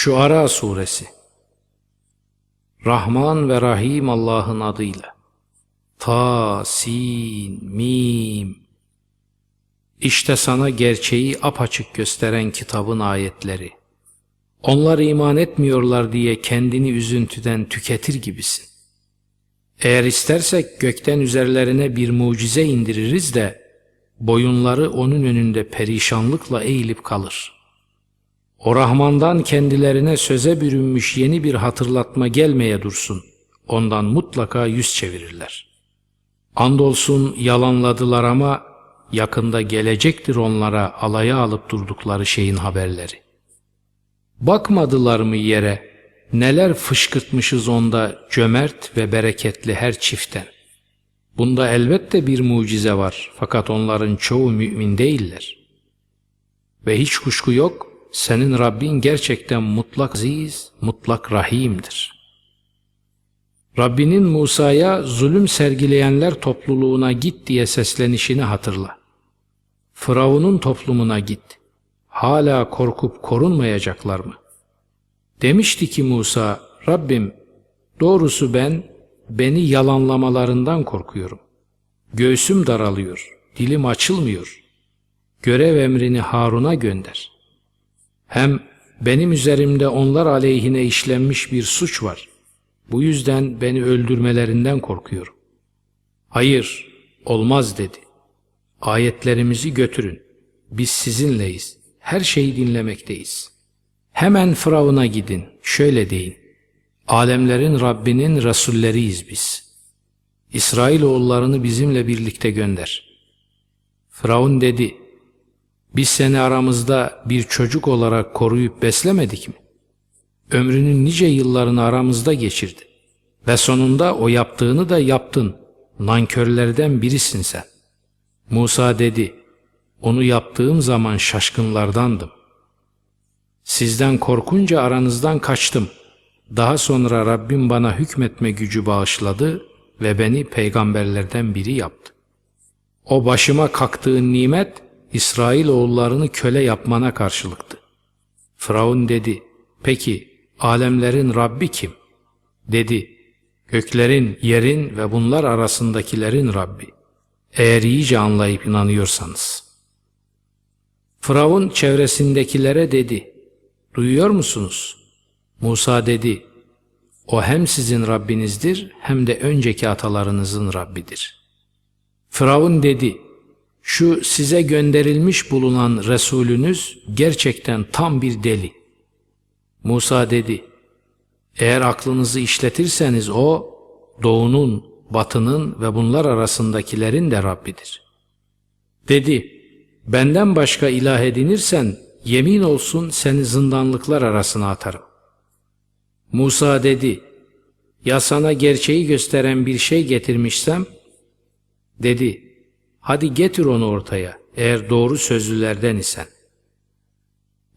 Şuara Suresi Rahman ve Rahim Allah'ın adıyla. Ta, sin, mim. İşte sana gerçeği apaçık gösteren kitabın ayetleri. Onlar iman etmiyorlar diye kendini üzüntüden tüketir gibisin. Eğer istersek gökten üzerlerine bir mucize indiririz de boyunları onun önünde perişanlıkla eğilip kalır.'' O Rahman'dan kendilerine söze bürünmüş yeni bir hatırlatma gelmeye dursun. Ondan mutlaka yüz çevirirler. Andolsun yalanladılar ama yakında gelecektir onlara alaya alıp durdukları şeyin haberleri. Bakmadılar mı yere neler fışkırtmışız onda cömert ve bereketli her çiften. Bunda elbette bir mucize var fakat onların çoğu mümin değiller. Ve hiç kuşku yok senin Rabbin gerçekten mutlak aziz, mutlak rahimdir. Rabbinin Musa'ya zulüm sergileyenler topluluğuna git diye seslenişini hatırla. Firavun'un toplumuna git. Hala korkup korunmayacaklar mı? Demişti ki Musa, Rabbim doğrusu ben beni yalanlamalarından korkuyorum. Göğsüm daralıyor, dilim açılmıyor. Görev emrini Harun'a gönder.'' Hem benim üzerimde onlar aleyhine işlenmiş bir suç var. Bu yüzden beni öldürmelerinden korkuyorum. Hayır, olmaz dedi. Ayetlerimizi götürün. Biz sizinleyiz. Her şeyi dinlemekteyiz. Hemen Firavun'a gidin. Şöyle deyin. Alemlerin Rabbinin Resulleriyiz biz. İsrailoğullarını bizimle birlikte gönder. Firavun dedi, biz seni aramızda bir çocuk olarak koruyup beslemedik mi? Ömrünün nice yıllarını aramızda geçirdi. Ve sonunda o yaptığını da yaptın. Nankörlerden birisin sen. Musa dedi, onu yaptığım zaman şaşkınlardandım. Sizden korkunca aranızdan kaçtım. Daha sonra Rabbim bana hükmetme gücü bağışladı ve beni peygamberlerden biri yaptı. O başıma kalktığın nimet İsrail oğullarını köle yapmana karşılıktı. Firavun dedi, peki alemlerin Rabbi kim? Dedi, göklerin, yerin ve bunlar arasındakilerin Rabbi. Eğer iyice anlayıp inanıyorsanız. Firavun çevresindekilere dedi, duyuyor musunuz? Musa dedi, o hem sizin Rabbinizdir hem de önceki atalarınızın Rabbidir. Firavun dedi, şu size gönderilmiş bulunan Resulünüz gerçekten tam bir deli. Musa dedi, eğer aklınızı işletirseniz o, doğunun, batının ve bunlar arasındakilerin de Rabbidir. Dedi, benden başka ilah edinirsen, yemin olsun seni zindanlıklar arasına atarım. Musa dedi, ya sana gerçeği gösteren bir şey getirmişsem, dedi, Hadi getir onu ortaya eğer doğru sözlülerden isen.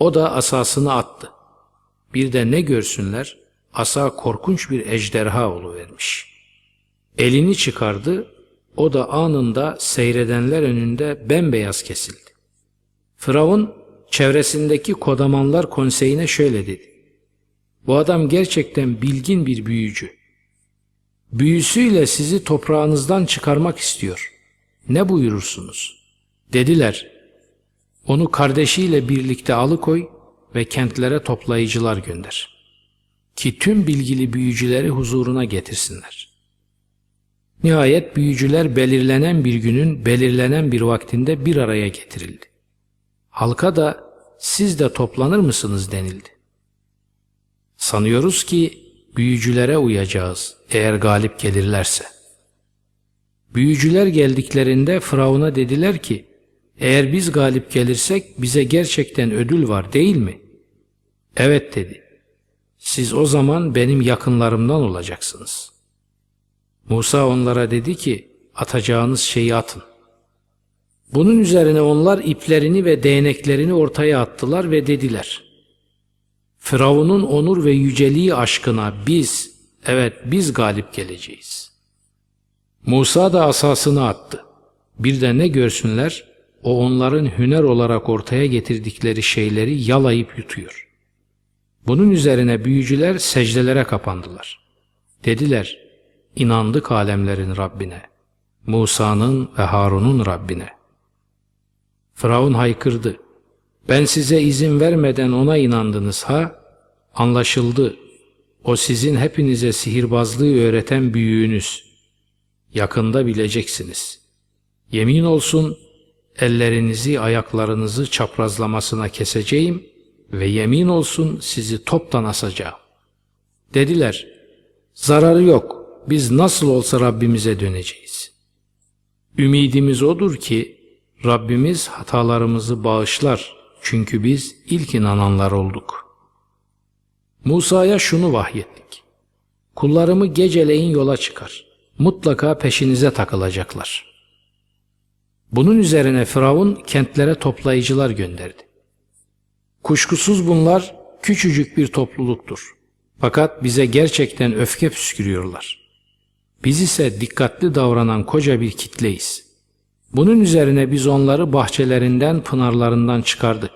O da asasını attı. Bir de ne görsünler? Asa korkunç bir ejderha vermiş. Elini çıkardı, o da anında seyredenler önünde bembeyaz kesildi. Firavun çevresindeki kodamanlar konseyine şöyle dedi. Bu adam gerçekten bilgin bir büyücü. Büyüsüyle sizi toprağınızdan çıkarmak istiyor ne buyurursunuz? Dediler, onu kardeşiyle birlikte alıkoy ve kentlere toplayıcılar gönder. Ki tüm bilgili büyücüleri huzuruna getirsinler. Nihayet büyücüler belirlenen bir günün belirlenen bir vaktinde bir araya getirildi. Halka da siz de toplanır mısınız denildi. Sanıyoruz ki büyücülere uyacağız eğer galip gelirlerse.'' Büyücüler geldiklerinde Firavun'a dediler ki, eğer biz galip gelirsek bize gerçekten ödül var değil mi? Evet dedi. Siz o zaman benim yakınlarımdan olacaksınız. Musa onlara dedi ki, atacağınız şeyi atın. Bunun üzerine onlar iplerini ve değneklerini ortaya attılar ve dediler. Firavun'un onur ve yüceliği aşkına biz, evet biz galip geleceğiz. Musa da asasını attı. Bir de ne görsünler, o onların hüner olarak ortaya getirdikleri şeyleri yalayıp yutuyor. Bunun üzerine büyücüler secdelere kapandılar. Dediler, inandık alemlerin Rabbine, Musa'nın ve Harun'un Rabbine. Firavun haykırdı. Ben size izin vermeden ona inandınız ha? Anlaşıldı. O sizin hepinize sihirbazlığı öğreten büyüğünüz. Yakında bileceksiniz. Yemin olsun ellerinizi ayaklarınızı çaprazlamasına keseceğim ve yemin olsun sizi toptan asacağım. Dediler, zararı yok, biz nasıl olsa Rabbimize döneceğiz. Ümidimiz odur ki Rabbimiz hatalarımızı bağışlar çünkü biz ilk inananlar olduk. Musa'ya şunu vahyettik. Kullarımı geceleyin yola çıkar. Mutlaka peşinize takılacaklar. Bunun üzerine Firavun kentlere toplayıcılar gönderdi. Kuşkusuz bunlar küçücük bir topluluktur. Fakat bize gerçekten öfke püskürüyorlar. Biz ise dikkatli davranan koca bir kitleyiz. Bunun üzerine biz onları bahçelerinden, pınarlarından çıkardık.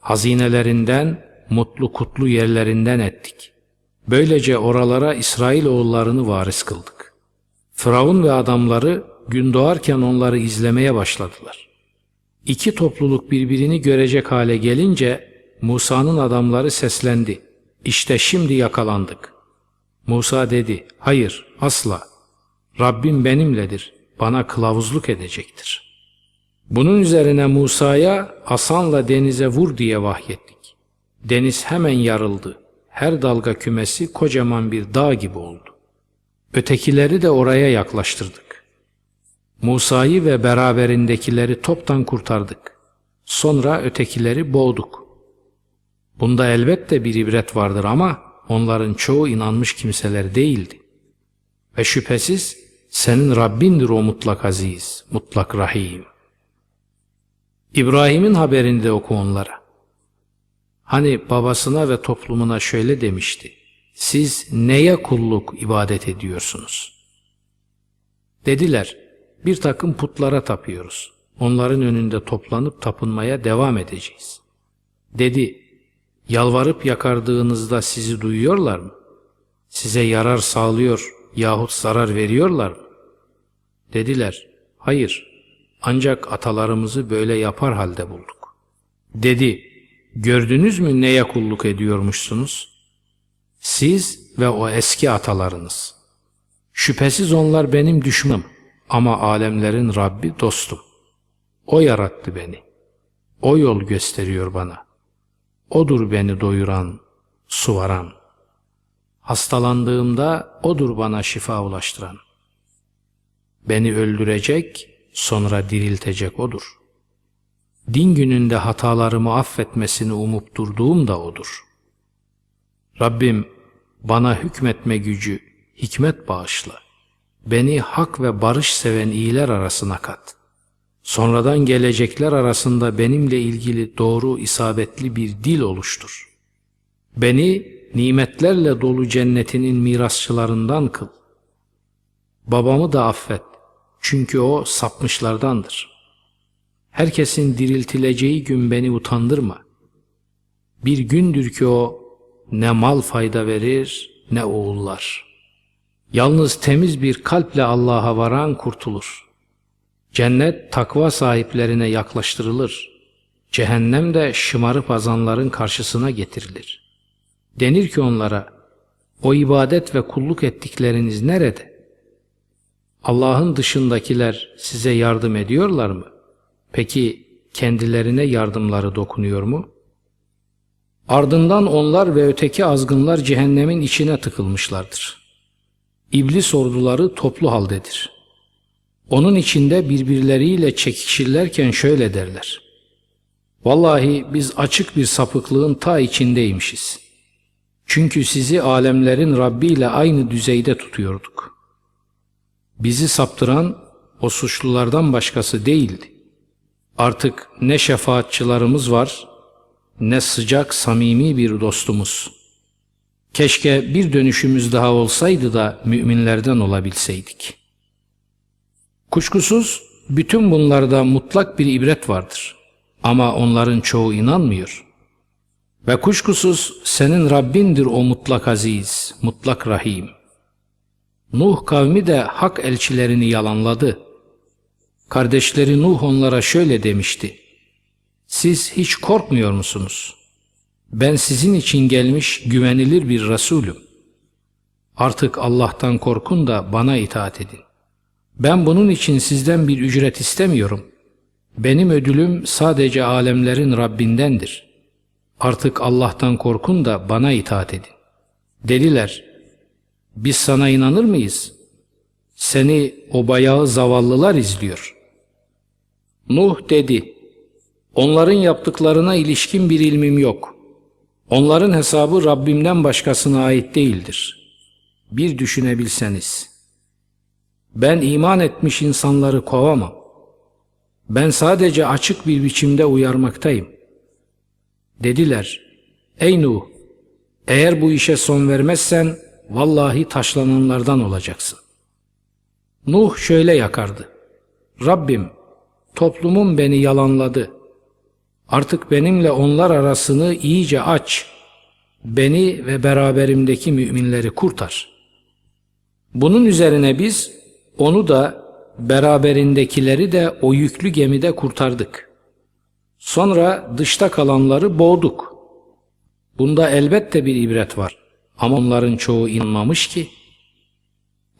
Hazinelerinden, mutlu kutlu yerlerinden ettik. Böylece oralara İsrail oğullarını varis kıldık. Firavun ve adamları gün doğarken onları izlemeye başladılar. İki topluluk birbirini görecek hale gelince Musa'nın adamları seslendi. İşte şimdi yakalandık. Musa dedi, hayır asla. Rabbim benimledir, bana kılavuzluk edecektir. Bunun üzerine Musa'ya asanla denize vur diye vahyettik. Deniz hemen yarıldı. Her dalga kümesi kocaman bir dağ gibi oldu. Ötekileri de oraya yaklaştırdık. Musa'yı ve beraberindekileri toptan kurtardık. Sonra ötekileri boğduk. Bunda elbette bir ibret vardır ama onların çoğu inanmış kimseler değildi. Ve şüphesiz senin Rabbindir o mutlak aziz, mutlak rahim. İbrahim'in haberini de oku onlara. Hani babasına ve toplumuna şöyle demişti. Siz neye kulluk ibadet ediyorsunuz? Dediler, bir takım putlara tapıyoruz. Onların önünde toplanıp tapınmaya devam edeceğiz. Dedi, yalvarıp yakardığınızda sizi duyuyorlar mı? Size yarar sağlıyor yahut zarar veriyorlar mı? Dediler, hayır, ancak atalarımızı böyle yapar halde bulduk. Dedi, gördünüz mü neye kulluk ediyormuşsunuz? Siz ve o eski atalarınız. Şüphesiz onlar benim düşmanım ama alemlerin Rabbi dostum. O yarattı beni. O yol gösteriyor bana. Odur beni doyuran, suvaran. Hastalandığımda odur bana şifa ulaştıran. Beni öldürecek, sonra diriltecek odur. Din gününde hatalarımı affetmesini umup durduğum da odur. Rabbim bana hükmetme gücü, hikmet bağışla. Beni hak ve barış seven iyiler arasına kat. Sonradan gelecekler arasında benimle ilgili doğru isabetli bir dil oluştur. Beni nimetlerle dolu cennetinin mirasçılarından kıl. Babamı da affet. Çünkü o sapmışlardandır. Herkesin diriltileceği gün beni utandırma. Bir gündür ki o ne mal fayda verir ne oğullar. Yalnız temiz bir kalple Allah'a varan kurtulur. Cennet takva sahiplerine yaklaştırılır. Cehennem de şımarıp azanların karşısına getirilir. Denir ki onlara, o ibadet ve kulluk ettikleriniz nerede? Allah'ın dışındakiler size yardım ediyorlar mı? Peki kendilerine yardımları dokunuyor mu? Ardından onlar ve öteki azgınlar cehennemin içine tıkılmışlardır. İblis orduları toplu haldedir. Onun içinde birbirleriyle çekişirlerken şöyle derler. Vallahi biz açık bir sapıklığın ta içindeymişiz. Çünkü sizi alemlerin Rabbi ile aynı düzeyde tutuyorduk. Bizi saptıran o suçlulardan başkası değildi. Artık ne şefaatçılarımız var ne sıcak samimi bir dostumuz. Keşke bir dönüşümüz daha olsaydı da müminlerden olabilseydik. Kuşkusuz bütün bunlarda mutlak bir ibret vardır. Ama onların çoğu inanmıyor. Ve kuşkusuz senin Rabbindir o mutlak aziz, mutlak rahim. Nuh kavmi de hak elçilerini yalanladı. Kardeşleri Nuh onlara şöyle demişti. Siz hiç korkmuyor musunuz? Ben sizin için gelmiş güvenilir bir Resulüm. Artık Allah'tan korkun da bana itaat edin. Ben bunun için sizden bir ücret istemiyorum. Benim ödülüm sadece alemlerin Rabbindendir. Artık Allah'tan korkun da bana itaat edin. Dediler, biz sana inanır mıyız? Seni o bayağı zavallılar izliyor. Nuh dedi, onların yaptıklarına ilişkin bir ilmim yok. Onların hesabı Rabbimden başkasına ait değildir. Bir düşünebilseniz. Ben iman etmiş insanları kovamam. Ben sadece açık bir biçimde uyarmaktayım. Dediler, ey Nuh, eğer bu işe son vermezsen vallahi taşlananlardan olacaksın. Nuh şöyle yakardı. Rabbim, toplumum beni yalanladı. Artık benimle onlar arasını iyice aç. Beni ve beraberimdeki müminleri kurtar. Bunun üzerine biz onu da beraberindekileri de o yüklü gemide kurtardık. Sonra dışta kalanları boğduk. Bunda elbette bir ibret var. Ama onların çoğu inanmamış ki.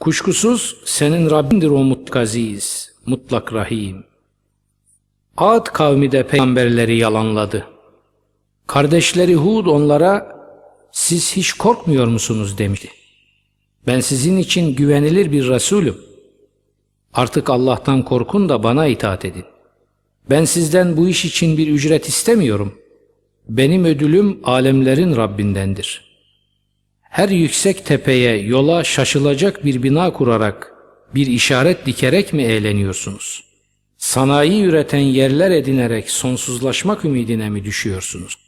Kuşkusuz senin Rabbindir o mutlak aziz, mutlak rahim. Ad kavmi de peygamberleri yalanladı. Kardeşleri Hud onlara siz hiç korkmuyor musunuz demişti. Ben sizin için güvenilir bir Resulüm. Artık Allah'tan korkun da bana itaat edin. Ben sizden bu iş için bir ücret istemiyorum. Benim ödülüm alemlerin Rabbindendir. Her yüksek tepeye, yola şaşılacak bir bina kurarak, bir işaret dikerek mi eğleniyorsunuz? Sanayi üreten yerler edinerek sonsuzlaşmak ümidine mi düşüyorsunuz?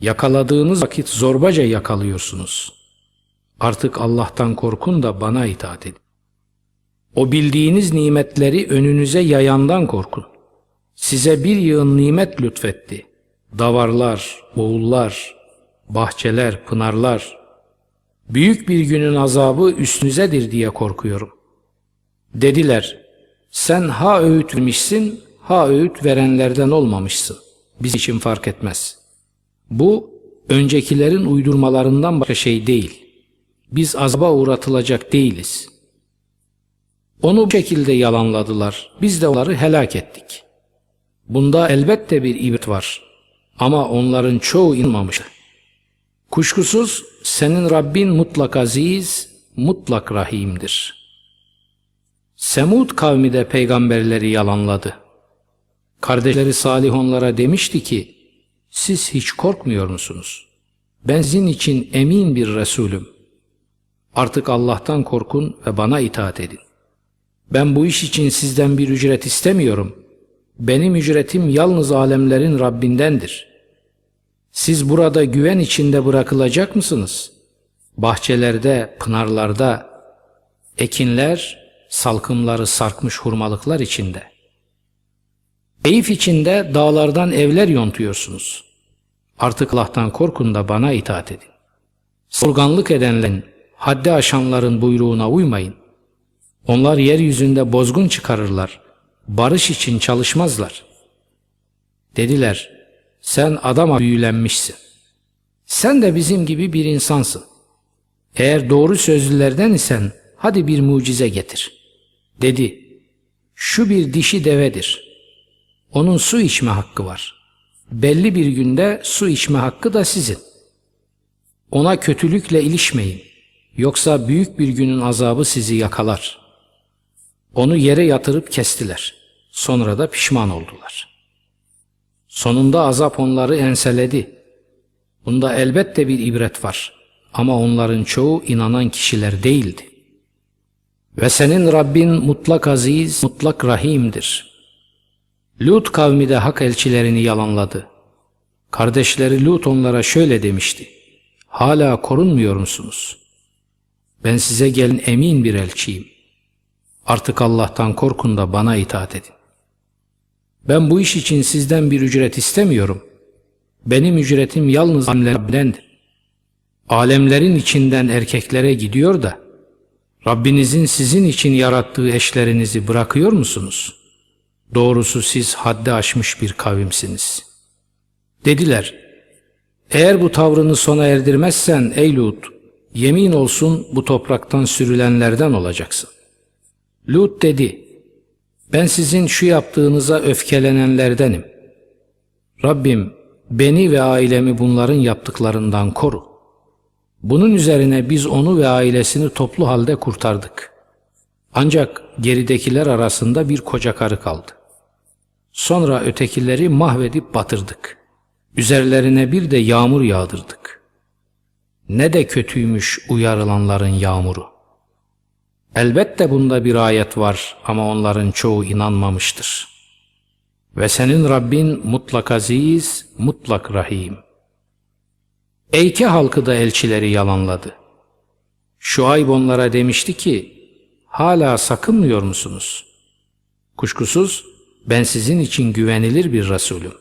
Yakaladığınız vakit zorbaca yakalıyorsunuz. Artık Allah'tan korkun da bana itaat edin. O bildiğiniz nimetleri önünüze yayandan korkun. Size bir yığın nimet lütfetti. Davarlar, oğullar, bahçeler, pınarlar. Büyük bir günün azabı üstünüzedir diye korkuyorum. Dediler, sen ha öğüt ha öğüt verenlerden olmamışsın. Biz için fark etmez. Bu, öncekilerin uydurmalarından başka şey değil. Biz azaba uğratılacak değiliz. Onu bu şekilde yalanladılar. Biz de onları helak ettik. Bunda elbette bir ibret var. Ama onların çoğu inanmamıştı. Kuşkusuz senin Rabbin mutlak aziz, mutlak rahimdir. Semud kavmi de peygamberleri yalanladı. Kardeşleri Salih onlara demişti ki, siz hiç korkmuyor musunuz? Ben sizin için emin bir Resulüm. Artık Allah'tan korkun ve bana itaat edin. Ben bu iş için sizden bir ücret istemiyorum. Benim ücretim yalnız alemlerin Rabbindendir. Siz burada güven içinde bırakılacak mısınız? Bahçelerde, pınarlarda, ekinler, salkımları sarkmış hurmalıklar içinde. Keyif içinde dağlardan evler yontuyorsunuz. Artık Allah'tan korkun da bana itaat edin. Sorganlık edenlerin, haddi aşanların buyruğuna uymayın. Onlar yeryüzünde bozgun çıkarırlar. Barış için çalışmazlar. Dediler, sen adama büyülenmişsin. Sen de bizim gibi bir insansın. Eğer doğru sözlülerden isen hadi bir mucize getir. Dedi, şu bir dişi devedir. Onun su içme hakkı var. Belli bir günde su içme hakkı da sizin. Ona kötülükle ilişmeyin. Yoksa büyük bir günün azabı sizi yakalar.'' Onu yere yatırıp kestiler. Sonra da pişman oldular. Sonunda azap onları enseledi. Bunda elbette bir ibret var. Ama onların çoğu inanan kişiler değildi. Ve senin Rabbin mutlak aziz, mutlak rahimdir. Lut kavmi de hak elçilerini yalanladı. Kardeşleri Lut onlara şöyle demişti. Hala korunmuyor musunuz? Ben size gelin emin bir elçiyim. Artık Allah'tan korkun da bana itaat edin. Ben bu iş için sizden bir ücret istemiyorum. Benim ücretim yalnız alemlerdendir. Alemlerin içinden erkeklere gidiyor da Rabbinizin sizin için yarattığı eşlerinizi bırakıyor musunuz? Doğrusu siz haddi aşmış bir kavimsiniz. Dediler, eğer bu tavrını sona erdirmezsen ey Lut, yemin olsun bu topraktan sürülenlerden olacaksın. Lut dedi, ben sizin şu yaptığınıza öfkelenenlerdenim. Rabbim beni ve ailemi bunların yaptıklarından koru. Bunun üzerine biz onu ve ailesini toplu halde kurtardık. Ancak geridekiler arasında bir koca karı kaldı. Sonra ötekileri mahvedip batırdık. Üzerlerine bir de yağmur yağdırdık. Ne de kötüymüş uyarılanların yağmuru. Elbette bunda bir ayet var ama onların çoğu inanmamıştır. Ve senin Rabbin mutlak aziz, mutlak rahim. Eyke halkı da elçileri yalanladı. Şuayb onlara demişti ki, hala sakınmıyor musunuz? Kuşkusuz ben sizin için güvenilir bir Resulüm.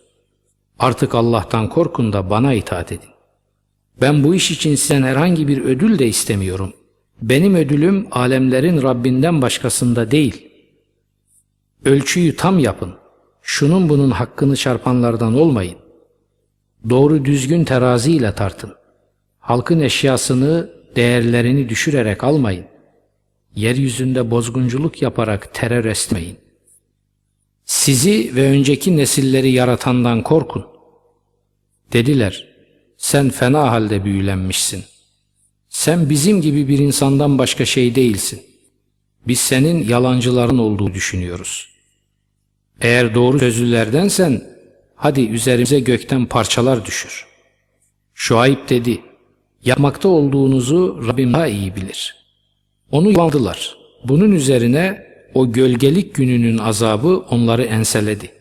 Artık Allah'tan korkun da bana itaat edin. Ben bu iş için sizden herhangi bir ödül de istemiyorum. Benim ödülüm alemlerin Rabbinden başkasında değil. Ölçüyü tam yapın. Şunun bunun hakkını çarpanlardan olmayın. Doğru düzgün teraziyle tartın. Halkın eşyasını, değerlerini düşürerek almayın. Yeryüzünde bozgunculuk yaparak terör esmeyin. Sizi ve önceki nesilleri yaratandan korkun. Dediler, sen fena halde büyülenmişsin. Sen bizim gibi bir insandan başka şey değilsin. Biz senin yalancıların olduğu düşünüyoruz. Eğer doğru sözlülerdensen, hadi üzerimize gökten parçalar düşür. Şuayb dedi, yapmakta olduğunuzu Rabbim daha iyi bilir. Onu yandılar. Bunun üzerine o gölgelik gününün azabı onları enseledi.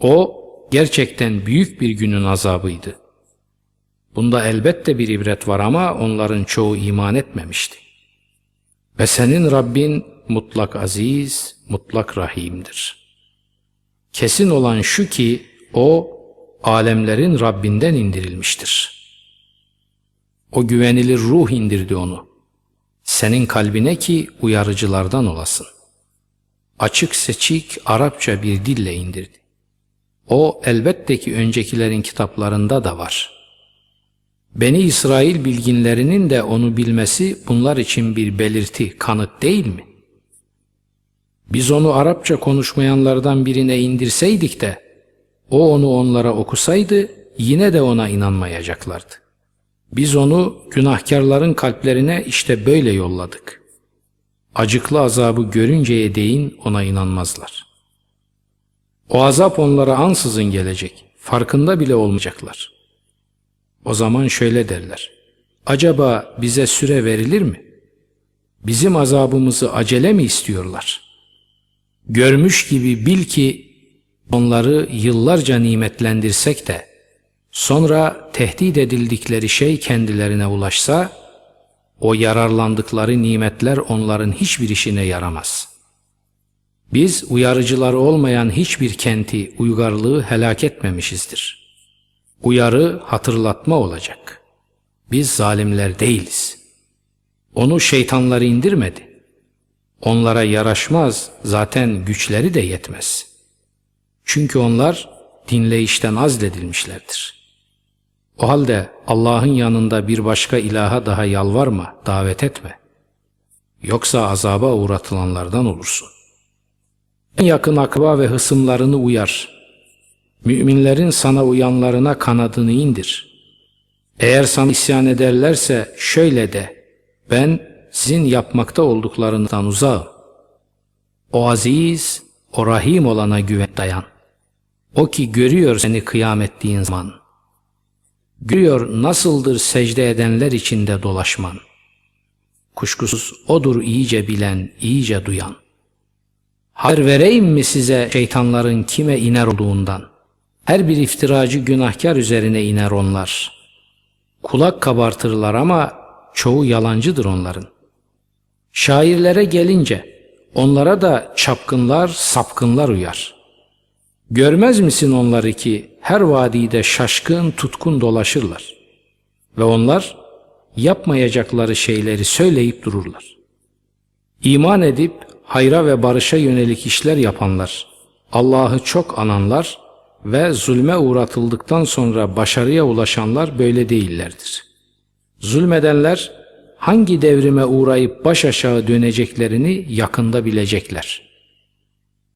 O gerçekten büyük bir günün azabıydı. Bunda elbette bir ibret var ama onların çoğu iman etmemişti. Ve senin Rabbin mutlak aziz, mutlak rahimdir. Kesin olan şu ki o alemlerin Rabbinden indirilmiştir. O güvenilir ruh indirdi onu. Senin kalbine ki uyarıcılardan olasın. Açık seçik Arapça bir dille indirdi. O elbette ki öncekilerin kitaplarında da var.'' Beni İsrail bilginlerinin de onu bilmesi bunlar için bir belirti, kanıt değil mi? Biz onu Arapça konuşmayanlardan birine indirseydik de o onu onlara okusaydı yine de ona inanmayacaklardı. Biz onu günahkarların kalplerine işte böyle yolladık. Acıklı azabı görünceye değin ona inanmazlar. O azap onlara ansızın gelecek, farkında bile olmayacaklar.'' O zaman şöyle derler. Acaba bize süre verilir mi? Bizim azabımızı acele mi istiyorlar? Görmüş gibi bil ki onları yıllarca nimetlendirsek de sonra tehdit edildikleri şey kendilerine ulaşsa o yararlandıkları nimetler onların hiçbir işine yaramaz. Biz uyarıcıları olmayan hiçbir kenti, uygarlığı helak etmemişizdir.'' Uyarı, hatırlatma olacak. Biz zalimler değiliz. Onu şeytanları indirmedi. Onlara yaraşmaz, zaten güçleri de yetmez. Çünkü onlar dinleyişten azledilmişlerdir. O halde Allah'ın yanında bir başka ilaha daha yalvarma, davet etme. Yoksa azaba uğratılanlardan olursun. En yakın akraba ve hısımlarını uyar. Müminlerin sana uyanlarına kanadını indir. Eğer sana isyan ederlerse şöyle de, ben sizin yapmakta olduklarından uzağım. O aziz, o rahim olana güven dayan. O ki görüyor seni kıyam ettiğin zaman. Görüyor nasıldır secde edenler içinde dolaşman. Kuşkusuz odur iyice bilen, iyice duyan. Haber vereyim mi size şeytanların kime iner olduğundan? Her bir iftiracı günahkar üzerine iner onlar. Kulak kabartırlar ama çoğu yalancıdır onların. Şairlere gelince onlara da çapkınlar, sapkınlar uyar. Görmez misin onları ki her vadide şaşkın tutkun dolaşırlar ve onlar yapmayacakları şeyleri söyleyip dururlar. İman edip hayra ve barışa yönelik işler yapanlar, Allah'ı çok ananlar ve zulme uğratıldıktan sonra başarıya ulaşanlar böyle değillerdir. Zulmedenler hangi devrime uğrayıp baş aşağı döneceklerini yakında bilecekler.''